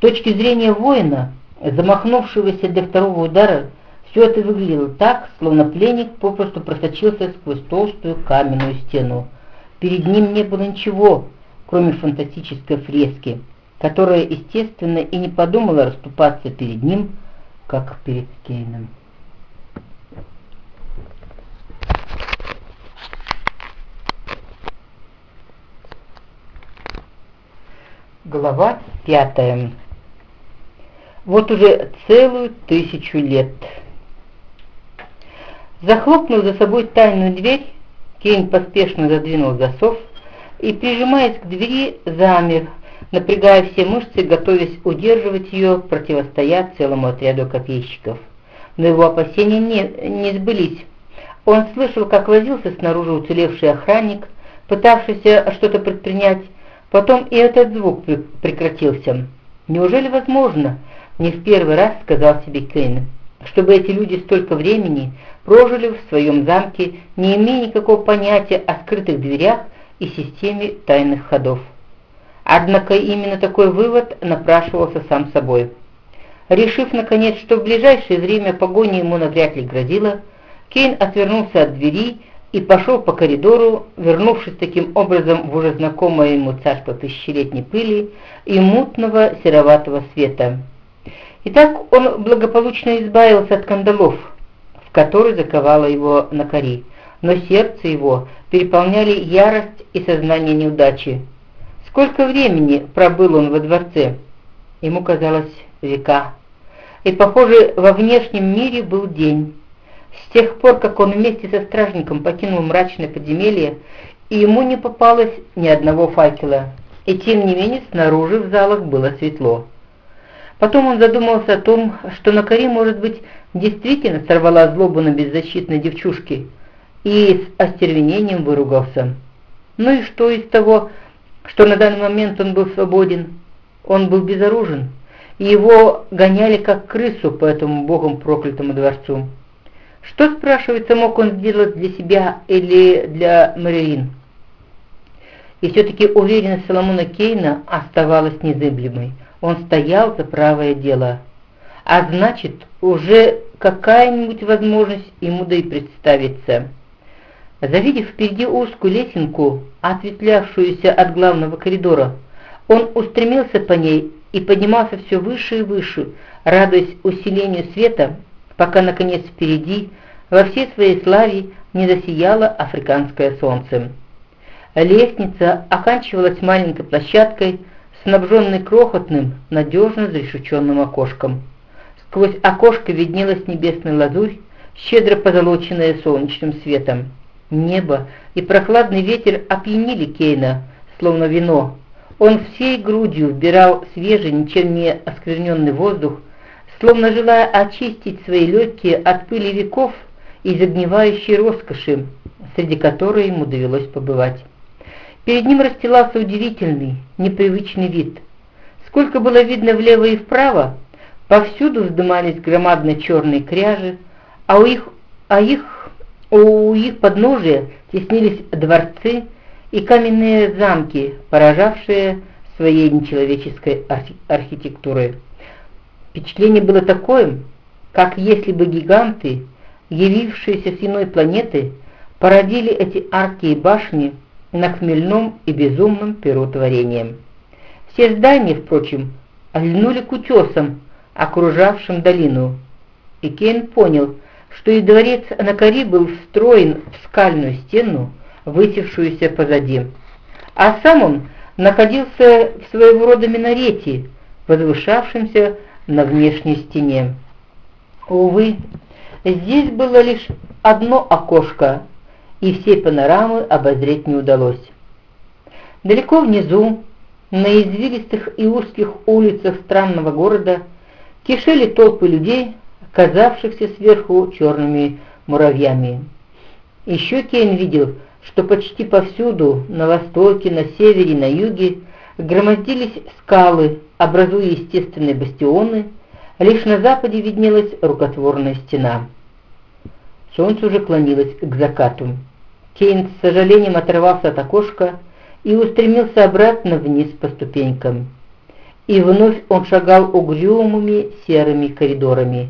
Точки зрения воина, замахнувшегося для второго удара, все это выглядело так, словно пленник попросту просочился сквозь толстую каменную стену. Перед ним не было ничего, кроме фантастической фрески, которая, естественно, и не подумала расступаться перед ним, как перед Кейном. Глава пятая. Вот уже целую тысячу лет. Захлопнув за собой тайную дверь, Кейн поспешно задвинул засов и, прижимаясь к двери, замер, напрягая все мышцы, готовясь удерживать ее, противостоя целому отряду копейщиков. Но его опасения не, не сбылись. Он слышал, как возился снаружи уцелевший охранник, пытавшийся что-то предпринять, потом и этот звук прекратился. «Неужели возможно?» — не в первый раз сказал себе Кейн, чтобы эти люди столько времени прожили в своем замке, не имея никакого понятия о скрытых дверях и системе тайных ходов. Однако именно такой вывод напрашивался сам собой. Решив, наконец, что в ближайшее время погоня ему навряд ли грозила, Кейн отвернулся от двери и пошел по коридору, вернувшись таким образом в уже знакомое ему царство тысячелетней пыли и мутного сероватого света. Итак, он благополучно избавился от кандалов, в которые заковала его на кори, но сердце его переполняли ярость и сознание неудачи. Сколько времени пробыл он во дворце? Ему казалось века. И, похоже, во внешнем мире был день. С тех пор, как он вместе со стражником покинул мрачное подземелье, и ему не попалось ни одного факела, и тем не менее снаружи в залах было светло. Потом он задумался о том, что на Кари, может быть, действительно сорвала злобу на беззащитной девчушке, и с остервенением выругался. Ну и что из того, что на данный момент он был свободен? Он был безоружен, и его гоняли как крысу по этому богом проклятому дворцу. Что, спрашивается, мог он сделать для себя или для Марилин? И все-таки уверенность Соломона Кейна оставалась незыблемой. Он стоял за правое дело. А значит, уже какая-нибудь возможность ему да и представится. Завидев впереди узкую лесенку, ответвлявшуюся от главного коридора, он устремился по ней и поднимался все выше и выше, радуясь усилению света пока, наконец, впереди, во всей своей славе, не засияло африканское солнце. Лестница оканчивалась маленькой площадкой, снабженной крохотным, надежно зарешеченным окошком. Сквозь окошко виднелась небесная лазурь, щедро позолоченная солнечным светом. Небо и прохладный ветер опьянили Кейна, словно вино. Он всей грудью вбирал свежий, ничем не оскверненный воздух, словно желая очистить свои легкие от пыли веков и загнивающей роскоши, среди которой ему довелось побывать. Перед ним расстилался удивительный, непривычный вид. Сколько было видно влево и вправо, повсюду вздымались громадные черные кряжи, а у их, а их, у их подножия теснились дворцы и каменные замки, поражавшие своей нечеловеческой архитектурой. Впечатление было такое, как если бы гиганты, явившиеся с иной планеты, породили эти арки и башни на хмельном и безумном перотворением. Все здания, впрочем, льнули к утесам, окружавшим долину, и Кейн понял, что и дворец Анакари был встроен в скальную стену, высевшуюся позади. А сам он находился в своего рода минарете, возвышавшемся на внешней стене. Увы, здесь было лишь одно окошко, и всей панорамы обозреть не удалось. Далеко внизу, на извилистых и узких улицах странного города, кишели толпы людей, казавшихся сверху черными муравьями. Еще Кейн видел, что почти повсюду, на востоке, на севере, на юге, громоздились скалы, образуя естественные бастионы, лишь на западе виднелась рукотворная стена. Солнце уже клонилось к закату. Кейн с сожалением оторвался от окошка и устремился обратно вниз по ступенькам. и вновь он шагал угрюмыми серыми коридорами.